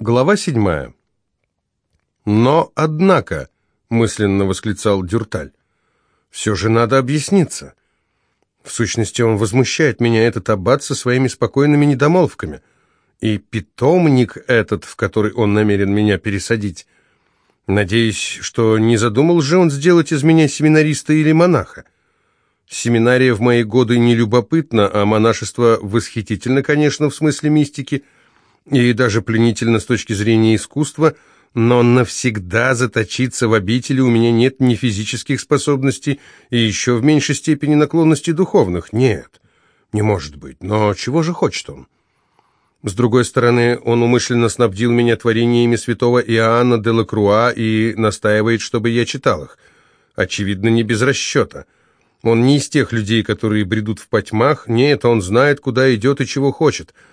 Глава седьмая. «Но, однако», — мысленно восклицал Дюрталь, — «все же надо объясниться. В сущности, он возмущает меня, этот аббат, со своими спокойными недомолвками. И питомник этот, в который он намерен меня пересадить. Надеюсь, что не задумал же он сделать из меня семинариста или монаха. Семинария в мои годы не любопытна, а монашество восхитительно, конечно, в смысле мистики — и даже пленительно с точки зрения искусства, но навсегда заточиться в обители у меня нет ни физических способностей и еще в меньшей степени наклонностей духовных. Нет, не может быть. Но чего же хочет он? С другой стороны, он умышленно снабдил меня творениями святого Иоанна де Лакруа и настаивает, чтобы я читал их. Очевидно, не без расчета. Он не из тех людей, которые бредут в потьмах. Нет, он знает, куда идет и чего хочет —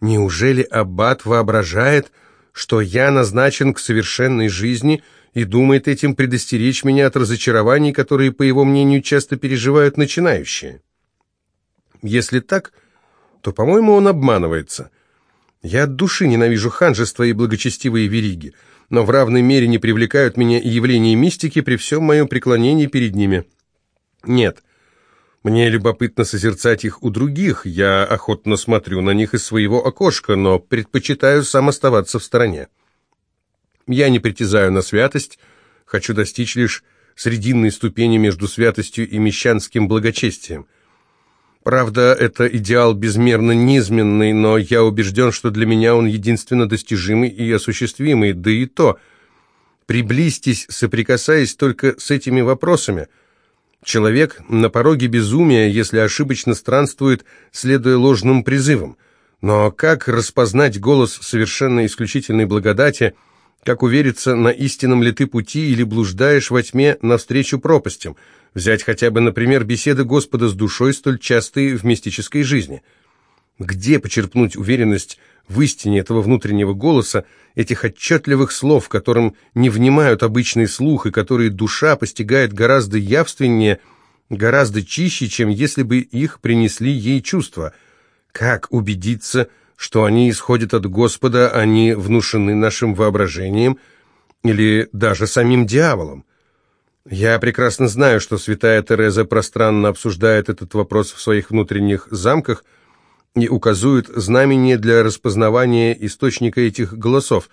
Неужели Аббат воображает, что я назначен к совершенной жизни и думает этим предостеречь меня от разочарований, которые, по его мнению, часто переживают начинающие? Если так, то, по-моему, он обманывается. Я от души ненавижу ханжество и благочестивые вериги, но в равной мере не привлекают меня и явления мистики при всем моем преклонении перед ними. Нет, мне любопытно созерцать их у других, я охотно смотрю на них из своего окошка, но предпочитаю сам оставаться в стороне. Я не притязаю на святость, хочу достичь лишь срединной ступени между святостью и мещанским благочестием. Правда, это идеал безмерно низменный, но я убежден, что для меня он единственно достижимый и осуществимый, да и то. Приблизьтесь, соприкасаясь только с этими вопросами – Человек на пороге безумия, если ошибочно странствует, следуя ложным призывам. Но как распознать голос совершенно исключительной благодати, как увериться, на истинном ли ты пути или блуждаешь во тьме навстречу пропастям, взять хотя бы, например, беседы Господа с душой, столь частые в мистической жизни? Где почерпнуть уверенность в истине этого внутреннего голоса, этих отчетливых слов, которым не внимают обычный слух и которые душа постигает гораздо явственнее, гораздо чище, чем если бы их принесли ей чувства. Как убедиться, что они исходят от Господа, они внушены нашим воображением или даже самим дьяволом? Я прекрасно знаю, что святая Тереза пространно обсуждает этот вопрос в своих внутренних замках – и указуют знамение для распознавания источника этих голосов,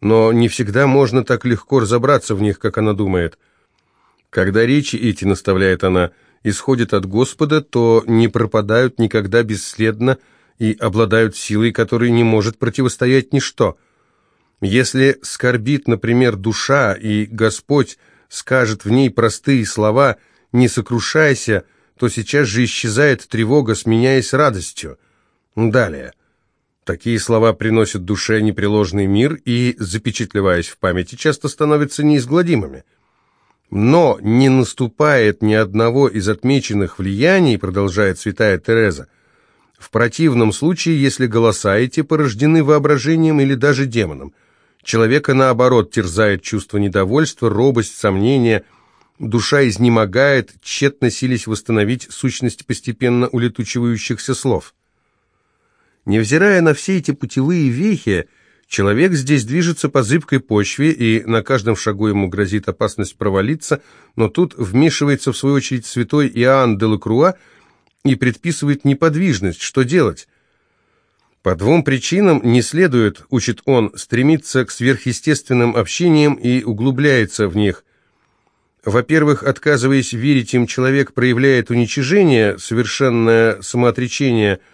но не всегда можно так легко разобраться в них, как она думает. Когда речи эти, наставляет она, исходят от Господа, то не пропадают никогда бесследно и обладают силой, которой не может противостоять ничто. Если скорбит, например, душа, и Господь скажет в ней простые слова «не сокрушайся», то сейчас же исчезает тревога, сменяясь радостью. Далее. Такие слова приносят душе непреложный мир и, запечатлеваясь в памяти, часто становятся неизгладимыми. Но не наступает ни одного из отмеченных влияний, продолжает святая Тереза, в противном случае, если голоса эти порождены воображением или даже демоном. Человека, наоборот, терзает чувство недовольства, робость, сомнения, душа изнемогает, тщетно сились восстановить сущность постепенно улетучивающихся слов. Невзирая на все эти путевые вехи, человек здесь движется по зыбкой почве, и на каждом шагу ему грозит опасность провалиться, но тут вмешивается в свою очередь святой Иоанн де Лакруа и предписывает неподвижность. Что делать? По двум причинам не следует, учит он, стремиться к сверхъестественным общениям и углубляется в них. Во-первых, отказываясь верить им, человек проявляет уничижение, совершенное самоотречение –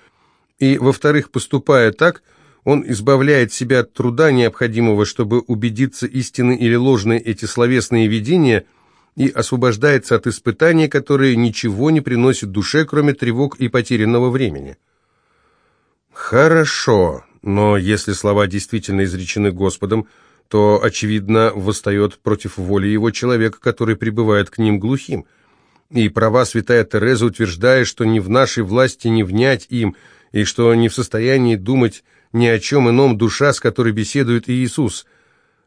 и, во-вторых, поступая так, он избавляет себя от труда, необходимого, чтобы убедиться, истины или ложны эти словесные видения, и освобождается от испытаний, которые ничего не приносят душе, кроме тревог и потерянного времени. Хорошо, но если слова действительно изречены Господом, то, очевидно, восстает против воли его человека, который пребывает к ним глухим. И права святая Тереза утверждает, что ни в нашей власти не внять им – и что не в состоянии думать ни о чем ином душа, с которой беседует Иисус.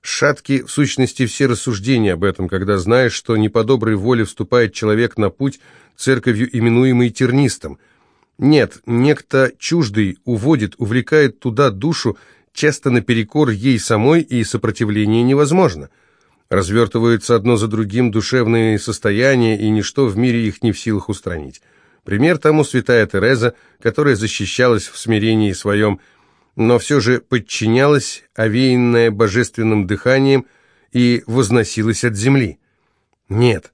Шатки, в сущности, все рассуждения об этом, когда знаешь, что не по доброй воле вступает человек на путь, церковью именуемый тернистом. Нет, некто чуждый уводит, увлекает туда душу, часто наперекор ей самой, и сопротивление невозможно. Развертываются одно за другим душевные состояния, и ничто в мире их не в силах устранить. Пример тому святая Тереза, которая защищалась в смирении своем, но все же подчинялась, овеянная божественным дыханием, и возносилась от земли. Нет,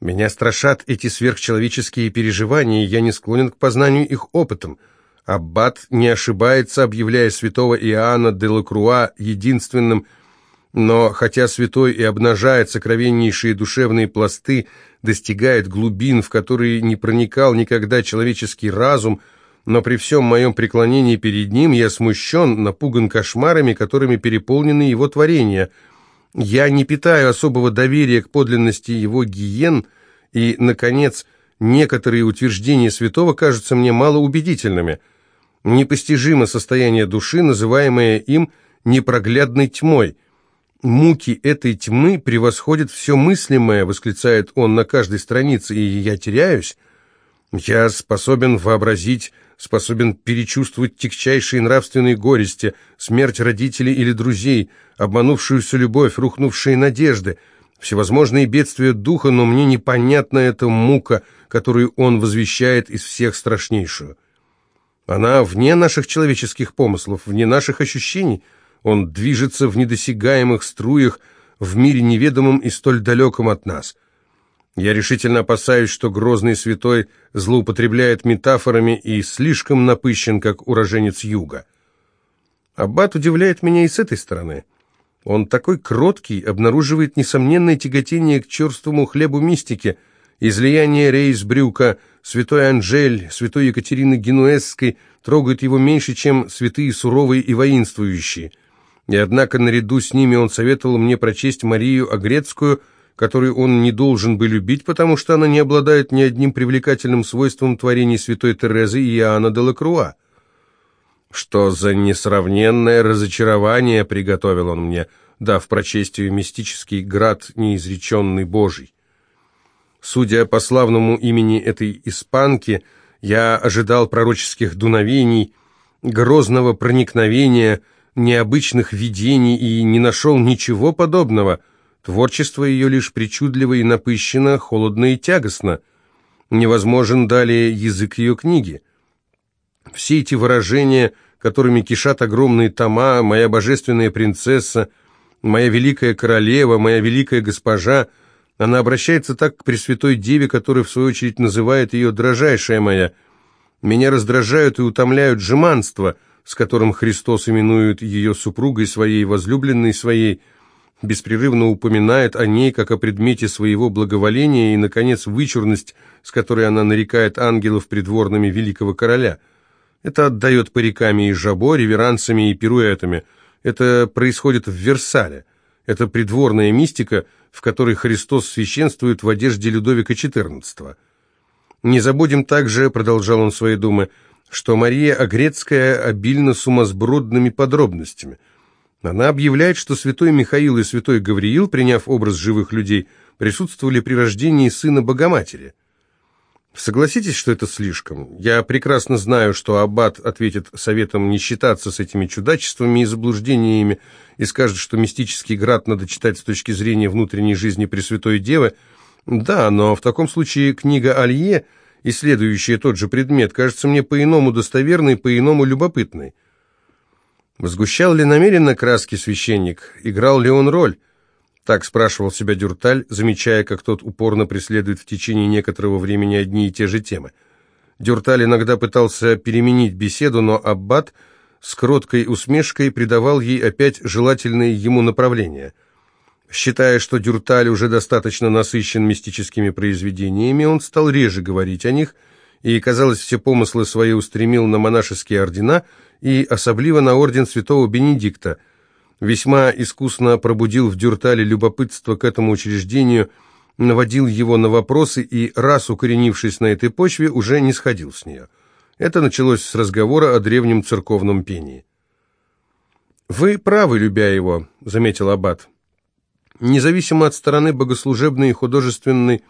меня страшат эти сверхчеловеческие переживания, и я не склонен к познанию их опытом. Аббат не ошибается, объявляя святого Иоанна де Лакруа единственным, но хотя святой и обнажает сокровеннейшие душевные пласты, достигает глубин, в которые не проникал никогда человеческий разум, но при всем моем преклонении перед ним я смущен, напуган кошмарами, которыми переполнены его творения. Я не питаю особого доверия к подлинности его гиен, и, наконец, некоторые утверждения святого кажутся мне малоубедительными. Непостижимо состояние души, называемое им непроглядной тьмой – «Муки этой тьмы превосходят все мыслимое», — восклицает он на каждой странице, и я теряюсь. Я способен вообразить, способен перечувствовать тягчайшие нравственные горести, смерть родителей или друзей, обманувшуюся любовь, рухнувшие надежды, всевозможные бедствия духа, но мне непонятна эта мука, которую он возвещает из всех страшнейшую. Она вне наших человеческих помыслов, вне наших ощущений — он движется в недосягаемых струях в мире неведомом и столь далеком от нас. Я решительно опасаюсь, что грозный святой злоупотребляет метафорами и слишком напыщен, как уроженец юга. Аббат удивляет меня и с этой стороны. Он такой кроткий, обнаруживает несомненное тяготение к черствому хлебу мистики, излияние Рейсбрюка, святой Анжель, святой Екатерины Генуэзской трогают его меньше, чем святые суровые и воинствующие – и однако наряду с ними он советовал мне прочесть Марию Огрецкую, которую он не должен бы любить, потому что она не обладает ни одним привлекательным свойством творений святой Терезы и Иоанна де Лакруа. Что за несравненное разочарование приготовил он мне, дав прочестию мистический град неизреченный Божий. Судя по славному имени этой испанки, я ожидал пророческих дуновений, грозного проникновения – необычных видений и не нашел ничего подобного. Творчество ее лишь причудливо и напыщенно, холодно и тягостно. Невозможен далее язык ее книги. Все эти выражения, которыми кишат огромные тома, «Моя божественная принцесса», «Моя великая королева», «Моя великая госпожа», она обращается так к Пресвятой Деве, которая, в свою очередь, называет ее «дрожайшая моя». Меня раздражают и утомляют жеманство – с которым Христос именует ее супругой своей, возлюбленной своей, беспрерывно упоминает о ней как о предмете своего благоволения и, наконец, вычурность, с которой она нарекает ангелов придворными великого короля. Это отдает париками и жабо, реверансами и пируэтами. Это происходит в Версале. Это придворная мистика, в которой Христос священствует в одежде Людовика XIV. Не забудем также, продолжал он свои думы, что Мария Огрецкая обильна сумасбродными подробностями. Она объявляет, что святой Михаил и святой Гавриил, приняв образ живых людей, присутствовали при рождении сына Богоматери. Согласитесь, что это слишком. Я прекрасно знаю, что Аббат ответит советом не считаться с этими чудачествами и заблуждениями и скажет, что мистический град надо читать с точки зрения внутренней жизни Пресвятой Девы. Да, но в таком случае книга Алье – исследующая тот же предмет, кажется мне по-иному достоверной, по-иному любопытной. Сгущал ли намеренно краски священник? Играл ли он роль? Так спрашивал себя Дюрталь, замечая, как тот упорно преследует в течение некоторого времени одни и те же темы. Дюрталь иногда пытался переменить беседу, но Аббат с кроткой усмешкой придавал ей опять желательное ему направление – Считая, что Дюрталь уже достаточно насыщен мистическими произведениями, он стал реже говорить о них, и, казалось, все помыслы свои устремил на монашеские ордена и особливо на орден святого Бенедикта. Весьма искусно пробудил в Дюртале любопытство к этому учреждению, наводил его на вопросы и, раз укоренившись на этой почве, уже не сходил с нее. Это началось с разговора о древнем церковном пении. «Вы правы, любя его», — заметил Аббат. Независимо от стороны богослужебной и художественной,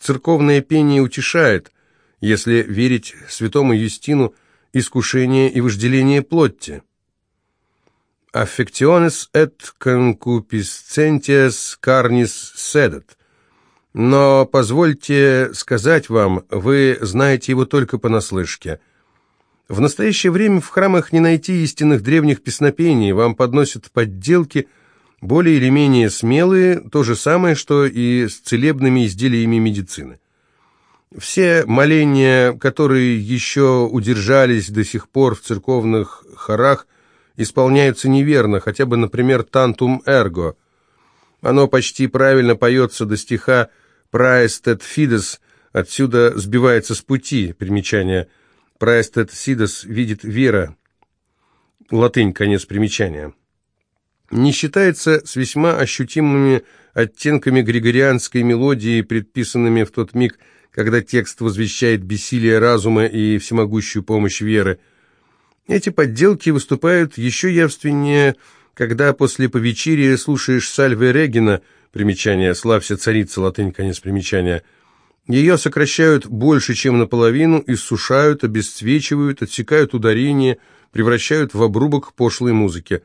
церковное пение утешает, если верить святому Юстину, искушение и вожделение плоти. affectiones et concupiscentias carnis sedet. Но позвольте сказать вам, вы знаете его только понаслышке. В настоящее время в храмах не найти истинных древних песнопений, вам подносят подделки, более или менее смелые, то же самое, что и с целебными изделиями медицины. Все моления, которые еще удержались до сих пор в церковных хорах, исполняются неверно, хотя бы, например, «Тантум эрго». Оно почти правильно поется до стиха «Праестет фидес», отсюда сбивается с пути, примечание «Праестет сидес» видит вера, латынь, конец примечания. Не считается с весьма ощутимыми оттенками григорианской мелодии, предписанными в тот миг, когда текст возвещает бессилие разума и всемогущую помощь веры. Эти подделки выступают еще явственнее, когда после повечерия слушаешь Сальве Регина, примечание «Славься, царица», латынь, конец примечания, ее сокращают больше, чем наполовину, иссушают, обесцвечивают, отсекают ударение, превращают в обрубок пошлой музыки.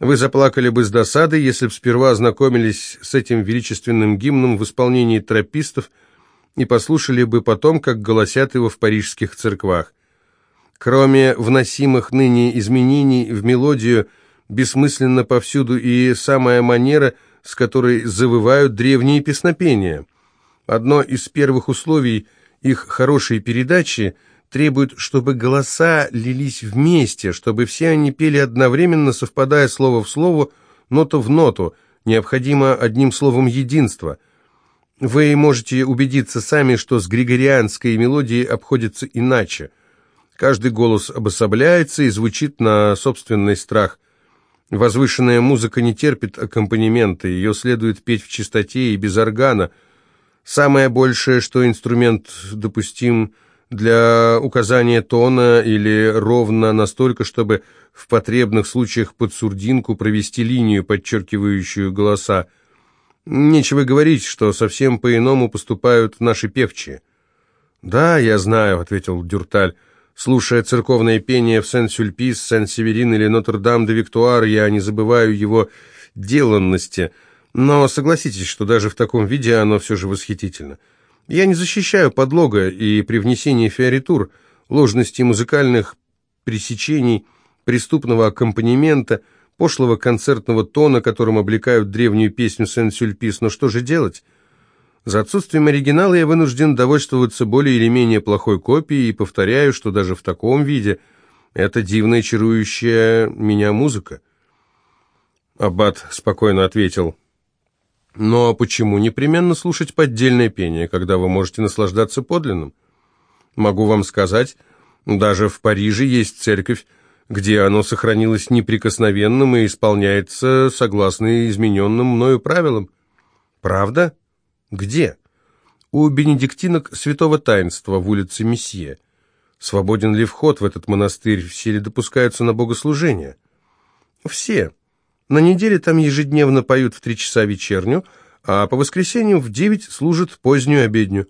Вы заплакали бы с досады, если б сперва ознакомились с этим величественным гимном в исполнении тропистов – и послушали бы потом, как голосят его в парижских церквах. Кроме вносимых ныне изменений в мелодию, бессмысленно повсюду и самая манера, с которой завывают древние песнопения. Одно из первых условий их хорошей передачи требует, чтобы голоса лились вместе, чтобы все они пели одновременно, совпадая слово в слово, нота в ноту, необходимо одним словом единство – вы можете убедиться сами, что с григорианской мелодией обходится иначе. Каждый голос обособляется и звучит на собственный страх. Возвышенная музыка не терпит аккомпанемента, ее следует петь в чистоте и без органа. Самое большее, что инструмент допустим для указания тона или ровно настолько, чтобы в потребных случаях под сурдинку провести линию, подчеркивающую голоса. Нечего говорить, что совсем по-иному поступают наши певчие. «Да, я знаю», — ответил Дюрталь. «Слушая церковное пение в Сен-Сюльпис, Сен-Северин или Нотр-Дам-де-Виктуар, я не забываю его деланности. Но согласитесь, что даже в таком виде оно все же восхитительно. Я не защищаю подлога и при внесении фиоритур, ложности музыкальных пресечений, преступного аккомпанемента — пошлого концертного тона, которым облекают древнюю песню Сен-Сюльпис. Но что же делать? За отсутствием оригинала я вынужден довольствоваться более или менее плохой копией и повторяю, что даже в таком виде это дивная, чарующая меня музыка. Аббат спокойно ответил. Но почему непременно слушать поддельное пение, когда вы можете наслаждаться подлинным? Могу вам сказать, даже в Париже есть церковь, где оно сохранилось неприкосновенным и исполняется согласно измененным мною правилам. Правда? Где? У бенедиктинок святого таинства в улице Месье. Свободен ли вход в этот монастырь, все ли допускаются на богослужение? Все. На неделе там ежедневно поют в три часа вечерню, а по воскресеньям в девять служат позднюю обедню.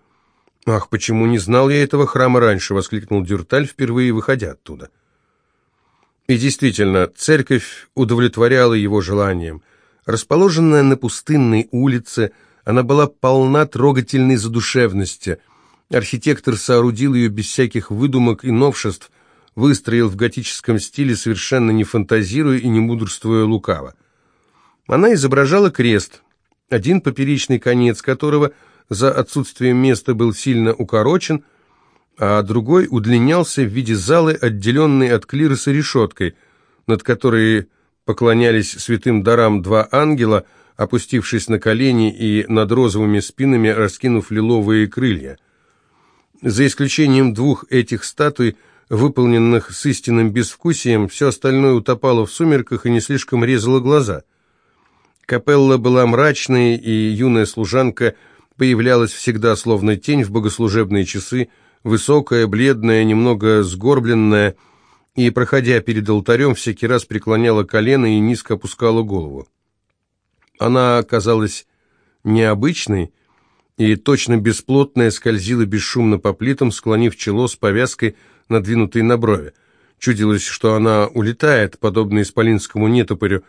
«Ах, почему не знал я этого храма раньше?» — воскликнул Дюрталь, впервые выходя оттуда. И действительно, церковь удовлетворяла его желаниям. Расположенная на пустынной улице, она была полна трогательной задушевности. Архитектор соорудил ее без всяких выдумок и новшеств, выстроил в готическом стиле, совершенно не фантазируя и не мудрствуя лукаво. Она изображала крест, один поперечный конец которого за отсутствием места был сильно укорочен – а другой удлинялся в виде залы, отделенной от клироса решеткой, над которой поклонялись святым дарам два ангела, опустившись на колени и над розовыми спинами раскинув лиловые крылья. За исключением двух этих статуй, выполненных с истинным безвкусием, все остальное утопало в сумерках и не слишком резало глаза. Капелла была мрачной, и юная служанка появлялась всегда словно тень в богослужебные часы, высокая, бледная, немного сгорбленная, и, проходя перед алтарем, всякий раз преклоняла колено и низко опускала голову. Она оказалась необычной и точно бесплотная скользила бесшумно по плитам, склонив чело с повязкой, надвинутой на брови. Чудилось, что она улетает, подобно исполинскому нетопырю,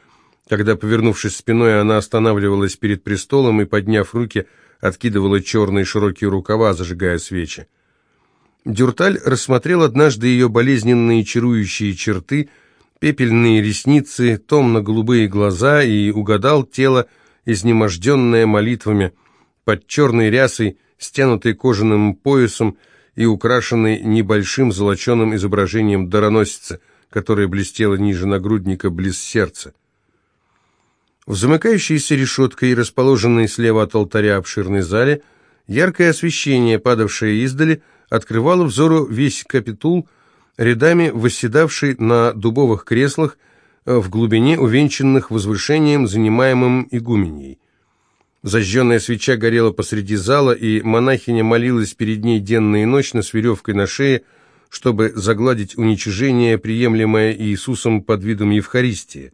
когда, повернувшись спиной, она останавливалась перед престолом и, подняв руки, откидывала черные широкие рукава, зажигая свечи. Дюрталь рассмотрел однажды ее болезненные чарующие черты, пепельные ресницы, томно-голубые глаза и угадал тело, изнеможденное молитвами, под черной рясой, стянутой кожаным поясом и украшенной небольшим золоченым изображением дароносицы, которое блестело ниже нагрудника близ сердца. В замыкающейся решеткой, расположенной слева от алтаря обширной зале, яркое освещение, падавшее издали, открывало взору весь капитул, рядами восседавший на дубовых креслах э, в глубине увенчанных возвышением, занимаемым игуменей. Зажженная свеча горела посреди зала, и монахиня молилась перед ней денно и ночно с веревкой на шее, чтобы загладить уничижение, приемлемое Иисусом под видом Евхаристии.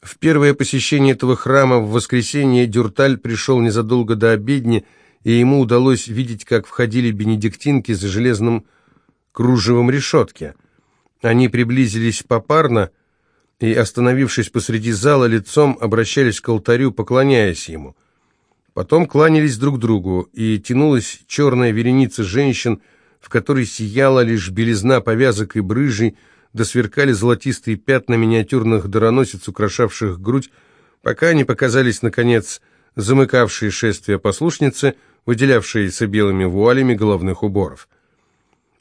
В первое посещение этого храма в воскресенье Дюрталь пришел незадолго до обедни, и ему удалось видеть, как входили бенедиктинки за железным кружевом решетки. Они приблизились попарно и, остановившись посреди зала, лицом обращались к алтарю, поклоняясь ему. Потом кланялись друг другу, и тянулась черная вереница женщин, в которой сияла лишь белизна повязок и брыжей, да сверкали золотистые пятна миниатюрных дароносиц, украшавших грудь, пока не показались, наконец, замыкавшие шествие послушницы, выделявшиеся белыми вуалями головных уборов.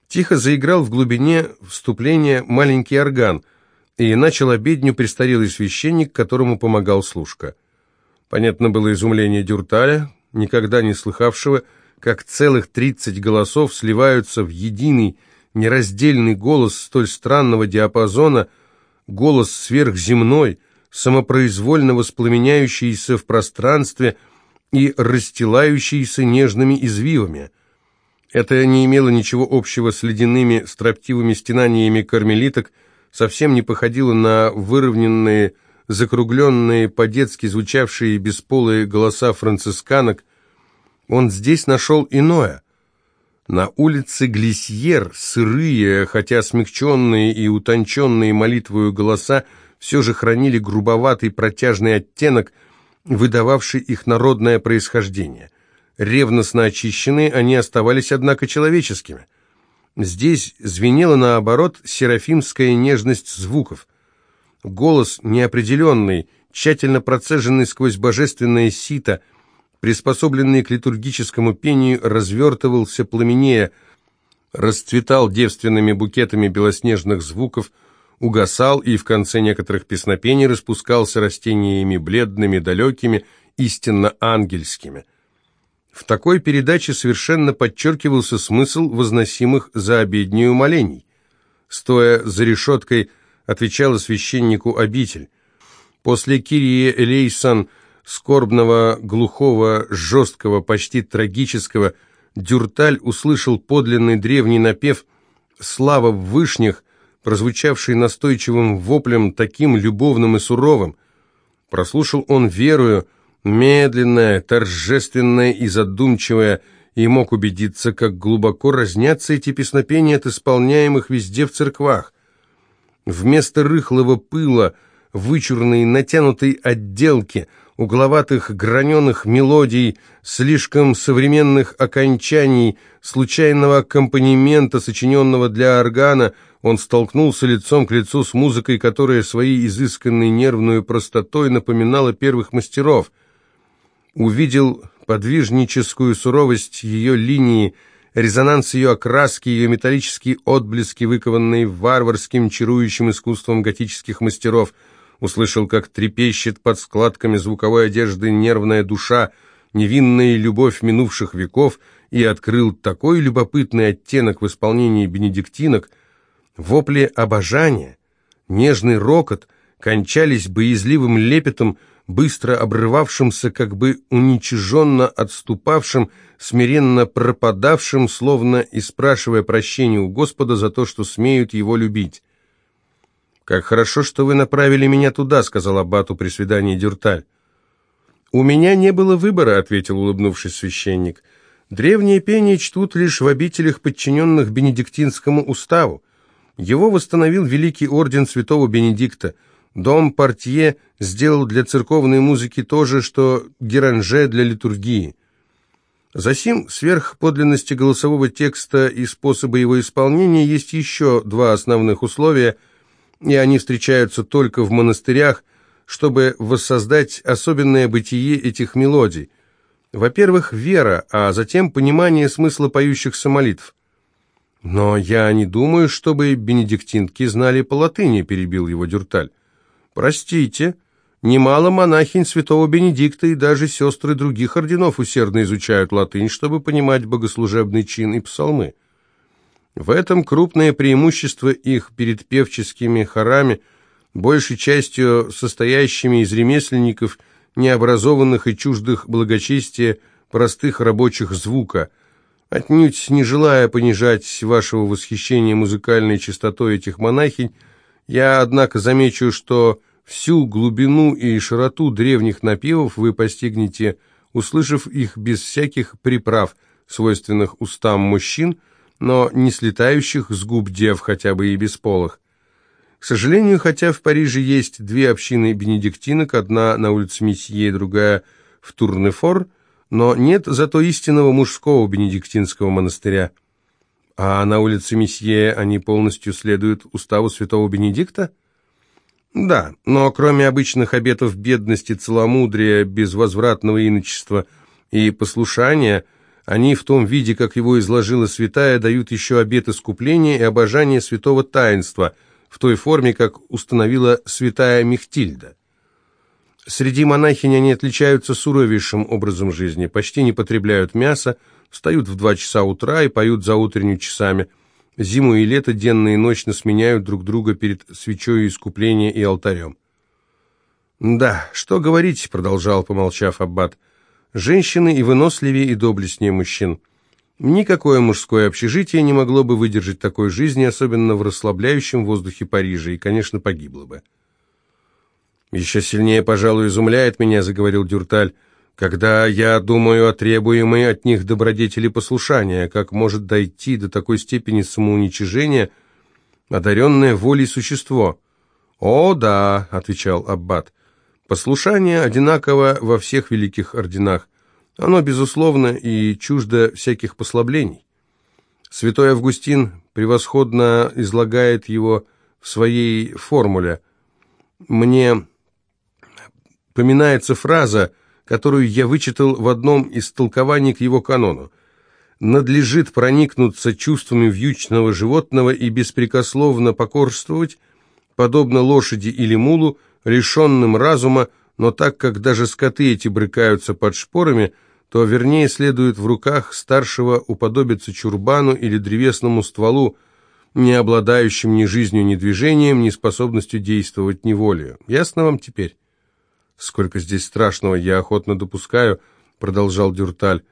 Тихо заиграл в глубине вступления маленький орган, и начал обедню престарелый священник, которому помогал служка. Понятно было изумление Дюрталя, никогда не слыхавшего, как целых тридцать голосов сливаются в единый, нераздельный голос столь странного диапазона, голос сверхземной, самопроизвольно воспламеняющийся в пространстве и расстилающийся нежными извивами. Это не имело ничего общего с ледяными строптивыми стенаниями кармелиток, совсем не походило на выровненные, закругленные, по-детски звучавшие бесполые голоса францисканок. Он здесь нашел иное — на улице Глисьер сырые, хотя смягченные и утонченные молитвою голоса все же хранили грубоватый протяжный оттенок, выдававший их народное происхождение. Ревностно очищенные, они оставались, однако, человеческими. Здесь звенела, наоборот, серафимская нежность звуков. Голос неопределенный, тщательно процеженный сквозь божественное сито – приспособленный к литургическому пению, развертывался пламенея, расцветал девственными букетами белоснежных звуков, угасал и в конце некоторых песнопений распускался растениями бледными, далекими, истинно ангельскими. В такой передаче совершенно подчеркивался смысл возносимых за обеднею молений. Стоя за решеткой, отвечала священнику обитель. После Кирии Элейсан – скорбного, глухого, жесткого, почти трагического, Дюрталь услышал подлинный древний напев «Слава в вышнях», прозвучавший настойчивым воплем, таким любовным и суровым. Прослушал он верую, медленное, торжественное и задумчивое, и мог убедиться, как глубоко разнятся эти песнопения от исполняемых везде в церквах. Вместо рыхлого пыла, вычурной натянутой отделки – угловатых граненых мелодий, слишком современных окончаний, случайного аккомпанемента, сочиненного для органа, он столкнулся лицом к лицу с музыкой, которая своей изысканной нервную простотой напоминала первых мастеров. Увидел подвижническую суровость ее линии, резонанс ее окраски, ее металлические отблески, выкованные варварским чарующим искусством готических мастеров – услышал, как трепещет под складками звуковой одежды нервная душа, невинная любовь минувших веков, и открыл такой любопытный оттенок в исполнении бенедиктинок, вопли обожания, нежный рокот кончались боязливым лепетом, быстро обрывавшимся, как бы уничиженно отступавшим, смиренно пропадавшим, словно и спрашивая прощения у Господа за то, что смеют его любить. «Как хорошо, что вы направили меня туда», — сказал Аббату при свидании Дюрталь. «У меня не было выбора», — ответил, улыбнувшись священник. «Древние пения чтут лишь в обителях, подчиненных Бенедиктинскому уставу. Его восстановил Великий Орден Святого Бенедикта. Дом Портье сделал для церковной музыки то же, что Геранже для литургии. Засим, сверх подлинности голосового текста и способа его исполнения, есть еще два основных условия, и они встречаются только в монастырях, чтобы воссоздать особенное бытие этих мелодий. Во-первых, вера, а затем понимание смысла поющихся молитв. «Но я не думаю, чтобы бенедиктинки знали по латыни», — перебил его Дюрталь. «Простите, немало монахинь святого Бенедикта и даже сестры других орденов усердно изучают латынь, чтобы понимать богослужебный чин и псалмы. В этом крупное преимущество их перед певческими хорами, большей частью состоящими из ремесленников, необразованных и чуждых благочестия, простых рабочих звука — Отнюдь не желая понижать вашего восхищения музыкальной чистотой этих монахинь, я, однако, замечу, что всю глубину и широту древних напевов вы постигнете, услышав их без всяких приправ, свойственных устам мужчин, но не слетающих с губ дев, хотя бы и бесполых. К сожалению, хотя в Париже есть две общины бенедиктинок, одна на улице Месье, другая в Турнефор – но нет зато истинного мужского бенедиктинского монастыря. А на улице Месье они полностью следуют уставу святого Бенедикта? Да, но кроме обычных обетов бедности, целомудрия, безвозвратного иночества и послушания, они в том виде, как его изложила святая, дают еще обет искупления и обожания святого таинства, в той форме, как установила святая Мехтильда. Среди монахинь они отличаются суровейшим образом жизни, почти не потребляют мясо, встают в два часа утра и поют за утренними часами. Зиму и лето денно и ночно сменяют друг друга перед свечой искупления и алтарем. «Да, что говорить», — продолжал, помолчав Аббат, — «женщины и выносливее, и доблестнее мужчин. Никакое мужское общежитие не могло бы выдержать такой жизни, особенно в расслабляющем воздухе Парижа, и, конечно, погибло бы». «Еще сильнее, пожалуй, изумляет меня», — заговорил Дюрталь, «когда я думаю о требуемой от них добродетели послушания, как может дойти до такой степени самоуничижения одаренное волей существо». «О, да», — отвечал Аббат, — «послушание одинаково во всех великих орденах. Оно, безусловно, и чуждо всяких послаблений. Святой Августин превосходно излагает его в своей формуле. Мне поминается фраза, которую я вычитал в одном из толкований к его канону. «Надлежит проникнуться чувствами вьючного животного и беспрекословно покорствовать, подобно лошади или мулу, лишенным разума, но так как даже скоты эти брыкаются под шпорами, то вернее следует в руках старшего уподобиться чурбану или древесному стволу, не обладающим ни жизнью, ни движением, ни способностью действовать, ни волею. Ясно вам теперь? Сколько здесь страшного, я охотно допускаю, продолжал Дюрталь,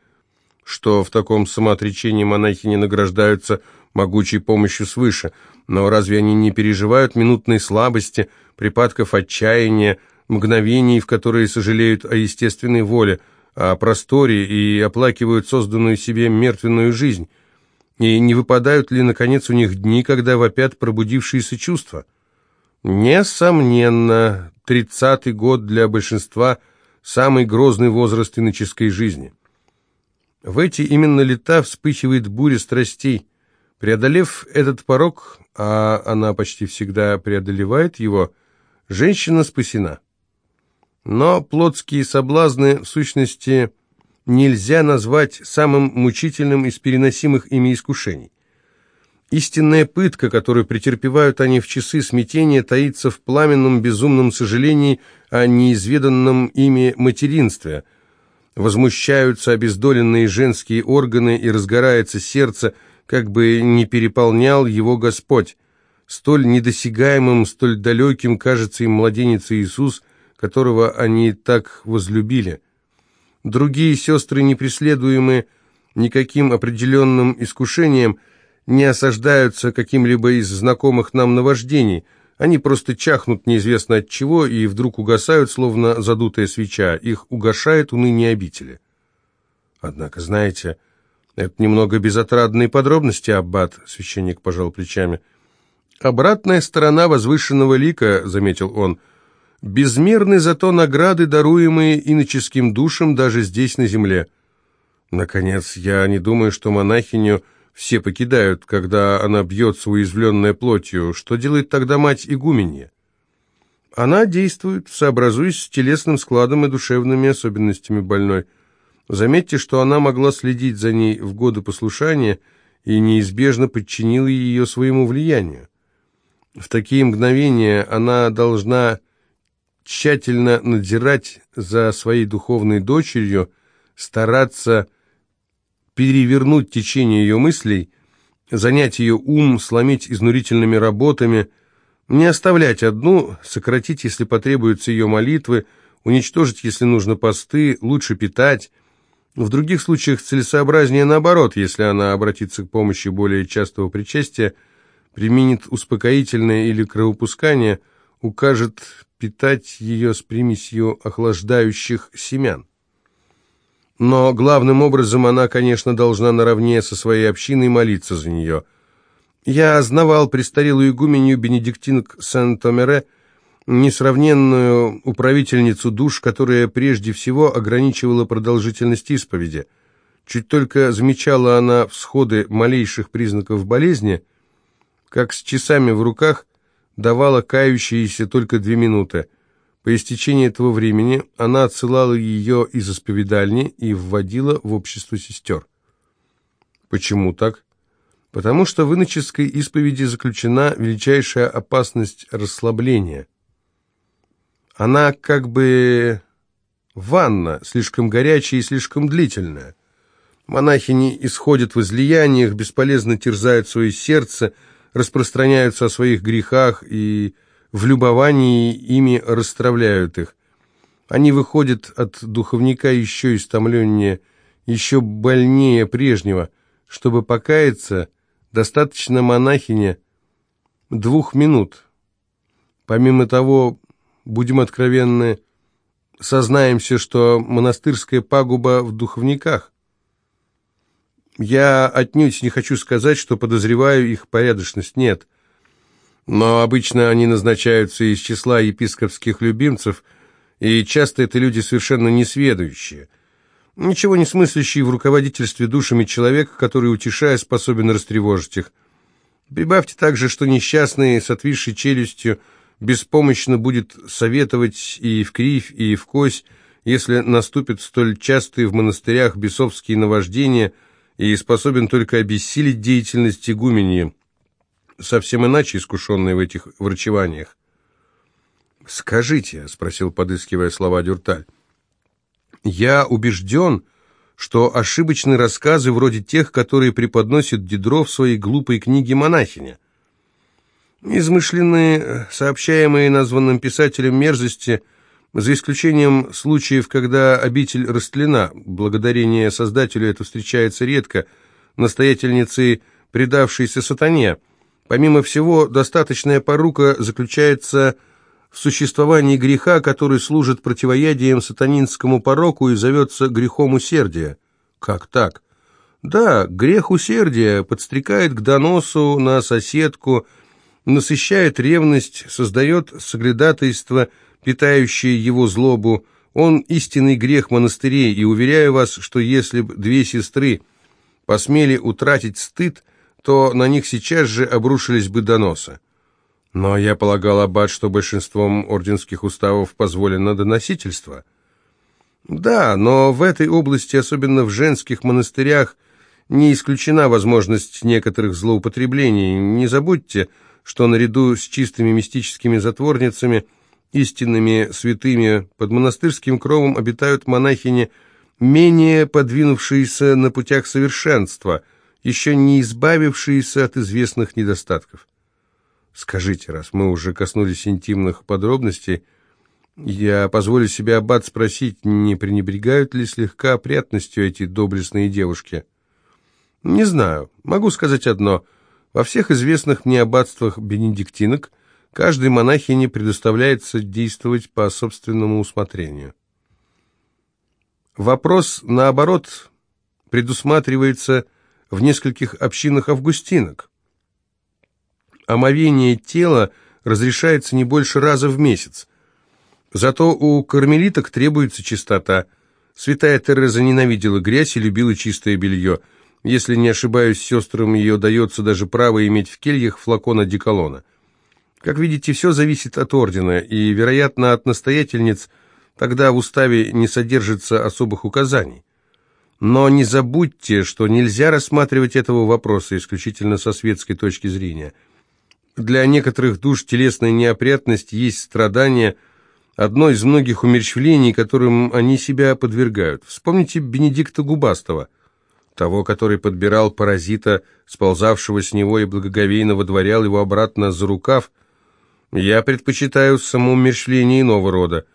что в таком самоотречении монахи не награждаются могучей помощью свыше. Но разве они не переживают минутной слабости, припадков отчаяния, мгновений, в которые сожалеют о естественной воле, о просторе и оплакивают созданную себе мертвенную жизнь? И не выпадают ли, наконец, у них дни, когда вопят пробудившиеся чувства? Несомненно, тридцатый год для большинства – самый грозный возраст иноческой жизни. В эти именно лета вспыхивает буря страстей. Преодолев этот порог, а она почти всегда преодолевает его, женщина спасена. Но плотские соблазны, в сущности, нельзя назвать самым мучительным из переносимых ими искушений. Истинная пытка, которую претерпевают они в часы смятения, таится в пламенном безумном сожалении о неизведанном ими материнстве. Возмущаются обездоленные женские органы и разгорается сердце, как бы не переполнял его Господь. Столь недосягаемым, столь далеким кажется им младенец Иисус, которого они так возлюбили. Другие сестры, не преследуемые никаким определенным искушением, не осаждаются каким-либо из знакомых нам наваждений. Они просто чахнут неизвестно от чего и вдруг угасают, словно задутая свеча. Их угошает уныние обители. Однако, знаете, это немного безотрадные подробности, Аббат, священник пожал плечами. «Обратная сторона возвышенного лика», — заметил он, — «безмерны зато награды, даруемые иноческим душам даже здесь, на земле». Наконец, я не думаю, что монахиню все покидают, когда она бьется уязвленной плотью. Что делает тогда мать игуменья? Она действует, сообразуясь с телесным складом и душевными особенностями больной. Заметьте, что она могла следить за ней в годы послушания и неизбежно подчинила ее своему влиянию. В такие мгновения она должна тщательно надзирать за своей духовной дочерью, стараться перевернуть течение ее мыслей, занять ее ум, сломить изнурительными работами, не оставлять одну, сократить, если потребуются ее молитвы, уничтожить, если нужно посты, лучше питать. В других случаях целесообразнее наоборот, если она обратится к помощи более частого причастия, применит успокоительное или кровопускание, укажет питать ее с примесью охлаждающих семян. Но главным образом она, конечно, должна наравне со своей общиной молиться за нее. Я ознавал престарелую игуменью Бенедиктинг Сен-Томере, несравненную управительницу душ, которая прежде всего ограничивала продолжительность исповеди. Чуть только замечала она всходы малейших признаков болезни, как с часами в руках давала кающиеся только две минуты – по истечении этого времени она отсылала ее из исповедальни и вводила в общество сестер. Почему так? Потому что в иноческой исповеди заключена величайшая опасность расслабления. Она как бы ванна, слишком горячая и слишком длительная. Монахини исходят в излияниях, бесполезно терзают свое сердце, распространяются о своих грехах и в любовании ими расстравляют их. Они выходят от духовника еще истомленнее, еще больнее прежнего. Чтобы покаяться, достаточно монахине двух минут. Помимо того, будем откровенны, сознаемся, что монастырская пагуба в духовниках. Я отнюдь не хочу сказать, что подозреваю их порядочность, нет – но обычно они назначаются из числа епископских любимцев, и часто это люди совершенно несведущие. Ничего не смыслящий в руководительстве душами человек, который, утешая, способен растревожить их. Прибавьте также, что несчастный с отвисшей челюстью беспомощно будет советовать и в кривь, и в кось, если наступят столь частые в монастырях бесовские наваждения и способен только обессилить деятельность игуменьи совсем иначе искушенные в этих врачеваниях. «Скажите», — спросил, подыскивая слова Дюрталь, — «я убежден, что ошибочны рассказы вроде тех, которые преподносит Дидро в своей глупой книге «Монахиня». Измышленные, сообщаемые названным писателем мерзости, за исключением случаев, когда обитель растлена, благодарение Создателю это встречается редко, настоятельницей, предавшейся сатане — Помимо всего, достаточная порука заключается в существовании греха, который служит противоядием сатанинскому пороку и зовется грехом усердия. Как так? Да, грех усердия подстрекает к доносу на соседку, насыщает ревность, создает соглядатайство, питающее его злобу. Он истинный грех монастырей, и уверяю вас, что если б две сестры посмели утратить стыд, то на них сейчас же обрушились бы доносы. Но я полагал, аббат, что большинством орденских уставов позволено доносительство. Да, но в этой области, особенно в женских монастырях, не исключена возможность некоторых злоупотреблений. Не забудьте, что наряду с чистыми мистическими затворницами, истинными святыми, под монастырским кровом обитают монахини, менее подвинувшиеся на путях совершенства – еще не избавившиеся от известных недостатков. Скажите, раз мы уже коснулись интимных подробностей, я позволю себе, Аббат, спросить, не пренебрегают ли слегка опрятностью эти доблестные девушки? Не знаю. Могу сказать одно. Во всех известных мне аббатствах бенедиктинок каждой монахине предоставляется действовать по собственному усмотрению. Вопрос, наоборот, предусматривается в нескольких общинах августинок. омовение тела разрешается не больше раза в месяц. Зато у кармелиток требуется чистота. Святая Тереза ненавидела грязь и любила чистое белье. Если не ошибаюсь, сестрам ее дается даже право иметь в кельях флакон одеколона. Как видите, все зависит от ордена, и, вероятно, от настоятельниц, тогда в уставе не содержится особых указаний. Но не забудьте, что нельзя рассматривать этого вопроса исключительно со светской точки зрения. Для некоторых душ телесная неопрятность есть страдание, одно из многих умерщвлений, которым они себя подвергают. Вспомните Бенедикта Губастова, того, который подбирал паразита, сползавшего с него и благоговейно водворял его обратно за рукав. Я предпочитаю самоумерщвление иного рода.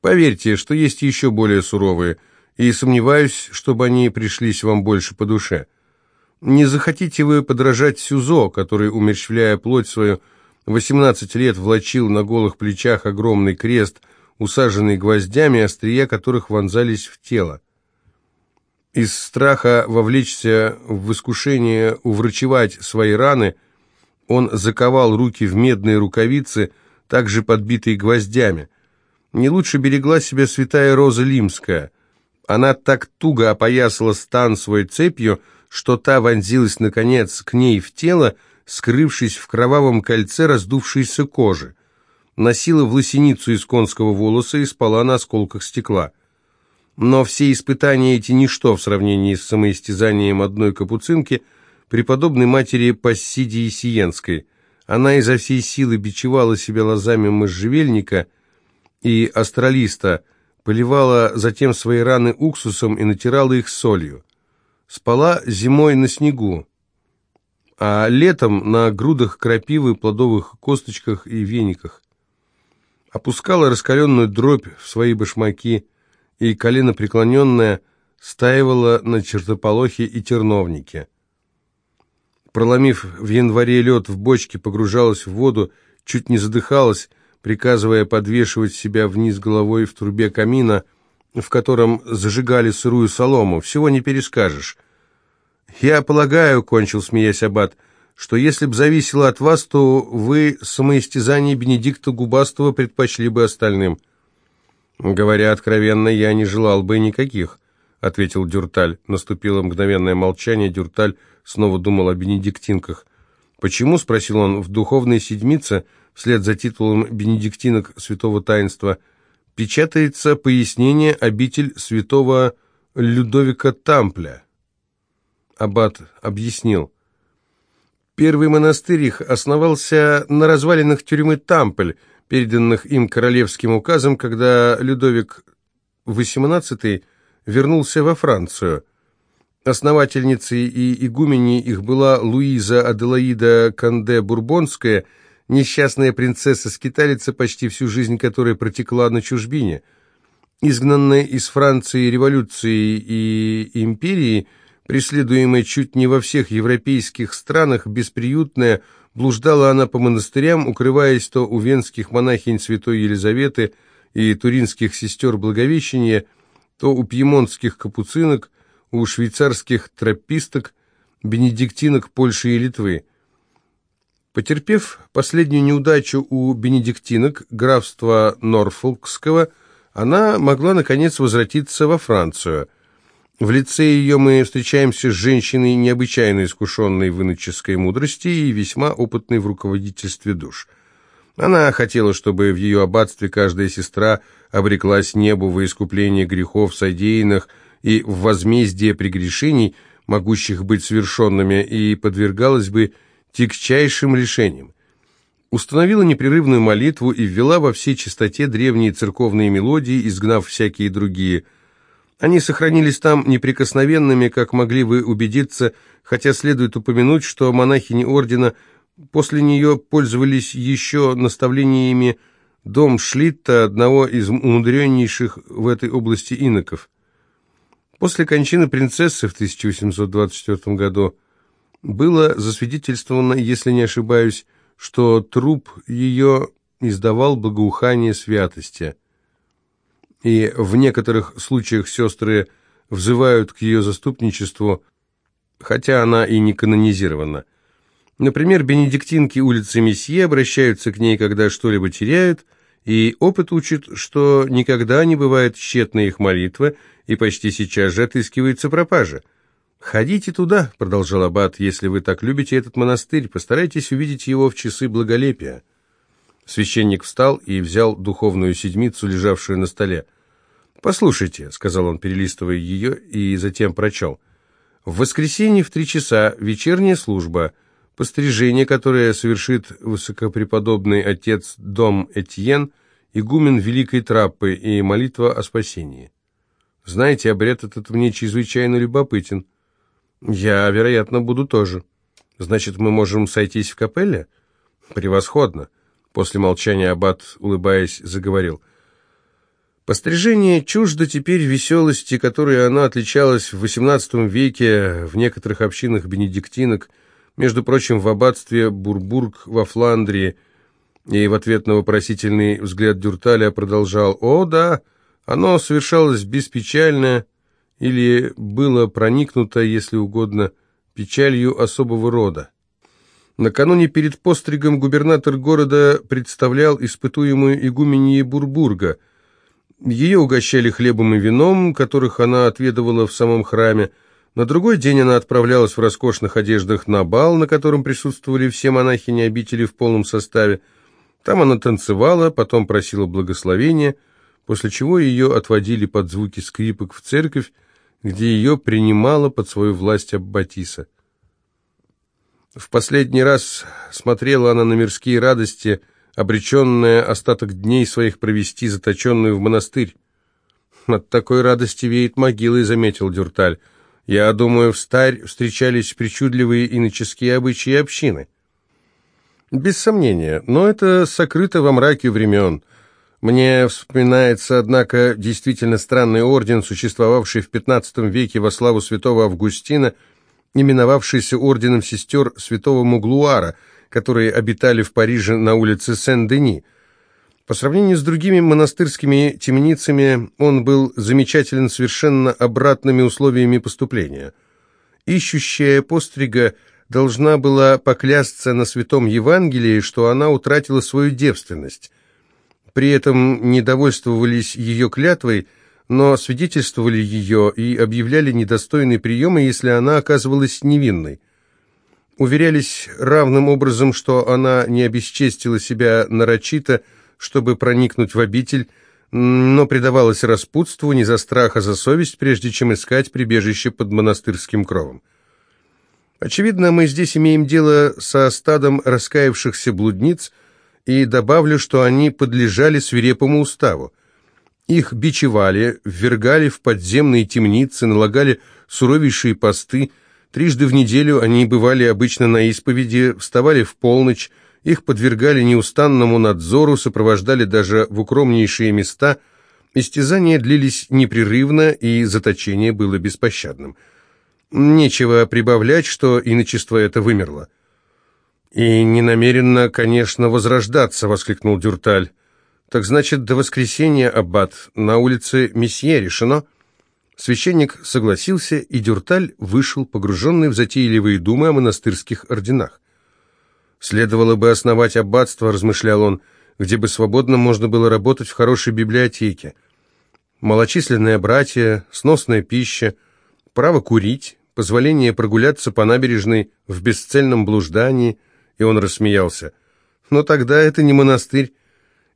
Поверьте, что есть еще более суровые – и сомневаюсь, чтобы они пришлись вам больше по душе. Не захотите вы подражать Сюзо, который, умерщвляя плоть свою, 18 лет влачил на голых плечах огромный крест, усаженный гвоздями, острия которых вонзались в тело. Из страха вовлечься в искушение уврачевать свои раны, он заковал руки в медные рукавицы, также подбитые гвоздями. Не лучше берегла себя святая Роза Лимская – она так туго опоясала стан свой цепью, что та вонзилась, наконец, к ней в тело, скрывшись в кровавом кольце раздувшейся кожи. Носила в лосиницу из конского волоса и спала на осколках стекла. Но все испытания эти ничто в сравнении с самоистязанием одной капуцинки, преподобной матери Пассидии Сиенской. Она изо всей силы бичевала себя лозами можжевельника и астралиста, поливала затем свои раны уксусом и натирала их солью. Спала зимой на снегу, а летом на грудах крапивы, плодовых косточках и вениках. Опускала раскаленную дробь в свои башмаки, и колено преклоненное стаивала на чертополохе и терновнике. Проломив в январе лед в бочке, погружалась в воду, чуть не задыхалась, приказывая подвешивать себя вниз головой в трубе камина, в котором зажигали сырую солому. Всего не перескажешь. «Я полагаю», — кончил, смеясь Аббат, — «что если б зависело от вас, то вы самоистязание Бенедикта Губастого предпочли бы остальным». «Говоря откровенно, я не желал бы никаких», — ответил Дюрталь. Наступило мгновенное молчание, Дюрталь снова думал о бенедиктинках. «Почему?» — спросил он. «В духовной седмице...» вслед за титулом «Бенедиктинок святого таинства», печатается пояснение обитель святого Людовика Тампля. Аббат объяснил. Первый монастырь их основался на развалинах тюрьмы Тампль, переданных им королевским указом, когда Людовик XVIII вернулся во Францию. Основательницей и игуменей их была Луиза Аделаида Канде-Бурбонская – несчастная принцесса-скиталица, почти всю жизнь которой протекла на чужбине. Изгнанная из Франции революции и империи, преследуемая чуть не во всех европейских странах, бесприютная, блуждала она по монастырям, укрываясь то у венских монахинь святой Елизаветы и туринских сестер Благовещения, то у пьемонтских капуцинок, у швейцарских трописток, бенедиктинок Польши и Литвы. Потерпев последнюю неудачу у бенедиктинок графства Норфолкского, она могла, наконец, возвратиться во Францию. В лице ее мы встречаемся с женщиной необычайно искушенной в иноческой мудрости и весьма опытной в руководительстве душ. Она хотела, чтобы в ее аббатстве каждая сестра обреклась небу во искупление грехов содеянных и в возмездие прегрешений, могущих быть совершенными, и подвергалась бы тягчайшим решением. Установила непрерывную молитву и ввела во всей чистоте древние церковные мелодии, изгнав всякие другие. Они сохранились там неприкосновенными, как могли вы убедиться, хотя следует упомянуть, что монахини ордена после нее пользовались еще наставлениями дом Шлитта, одного из умудреннейших в этой области иноков. После кончины принцессы в 1824 году было засвидетельствовано, если не ошибаюсь, что труп ее издавал благоухание святости. И в некоторых случаях сестры взывают к ее заступничеству, хотя она и не канонизирована. Например, бенедиктинки улицы Месье обращаются к ней, когда что-либо теряют, и опыт учит, что никогда не бывает тщетной их молитва, и почти сейчас же отыскивается пропажа. «Ходите туда», — продолжал Аббат, — «если вы так любите этот монастырь, постарайтесь увидеть его в часы благолепия». Священник встал и взял духовную седмицу, лежавшую на столе. «Послушайте», — сказал он, перелистывая ее, и затем прочел. «В воскресенье в три часа вечерняя служба, пострижение, которое совершит высокопреподобный отец Дом Этьен, игумен Великой Траппы и молитва о спасении. Знаете, обряд этот мне чрезвычайно любопытен. Я, вероятно, буду тоже. Значит, мы можем сойтись в капелле? Превосходно. После молчания аббат, улыбаясь, заговорил — Пострижение чуждо теперь веселости, которой она отличалась в XVIII веке в некоторых общинах бенедиктинок, между прочим, в аббатстве Бурбург во Фландрии, и в ответ на вопросительный взгляд Дюрталя продолжал «О, да, оно совершалось беспечально или было проникнуто, если угодно, печалью особого рода». Накануне перед постригом губернатор города представлял испытуемую игуменье Бурбурга – ее угощали хлебом и вином, которых она отведывала в самом храме. На другой день она отправлялась в роскошных одеждах на бал, на котором присутствовали все монахини обители в полном составе. Там она танцевала, потом просила благословения, после чего ее отводили под звуки скрипок в церковь, где ее принимала под свою власть Аббатиса. В последний раз смотрела она на мирские радости – обреченная остаток дней своих провести, заточенную в монастырь. «От такой радости веет могилой», — заметил Дюрталь. «Я думаю, в старь встречались причудливые иноческие обычаи общины». «Без сомнения, но это сокрыто во мраке времен». Мне вспоминается, однако, действительно странный орден, существовавший в XV веке во славу святого Августина, именовавшийся орденом сестер святого Муглуара – которые обитали в Париже на улице Сен-Дени. По сравнению с другими монастырскими темницами, он был замечателен совершенно обратными условиями поступления. Ищущая пострига должна была поклясться на Святом Евангелии, что она утратила свою девственность. При этом недовольствовались ее клятвой, но свидетельствовали ее и объявляли недостойной приема, если она оказывалась невинной уверялись равным образом, что она не обесчестила себя нарочито, чтобы проникнуть в обитель, но предавалась распутству не за страх, а за совесть, прежде чем искать прибежище под монастырским кровом. Очевидно, мы здесь имеем дело со стадом раскаявшихся блудниц, и добавлю, что они подлежали свирепому уставу. Их бичевали, ввергали в подземные темницы, налагали суровейшие посты – Трижды в неделю они бывали обычно на исповеди, вставали в полночь, их подвергали неустанному надзору, сопровождали даже в укромнейшие места. Истязания длились непрерывно, и заточение было беспощадным. Нечего прибавлять, что иночество это вымерло. «И не намеренно, конечно, возрождаться», — воскликнул Дюрталь. «Так значит, до воскресенья, аббат, на улице Месье решено?» Священник согласился, и Дюрталь вышел, погруженный в затейливые думы о монастырских орденах. «Следовало бы основать аббатство», — размышлял он, «где бы свободно можно было работать в хорошей библиотеке. Малочисленные братья, сносная пища, право курить, позволение прогуляться по набережной в бесцельном блуждании». И он рассмеялся. «Но тогда это не монастырь,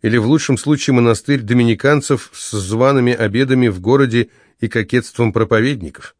или в лучшем случае монастырь доминиканцев с зваными обедами в городе и кокетством проповедников.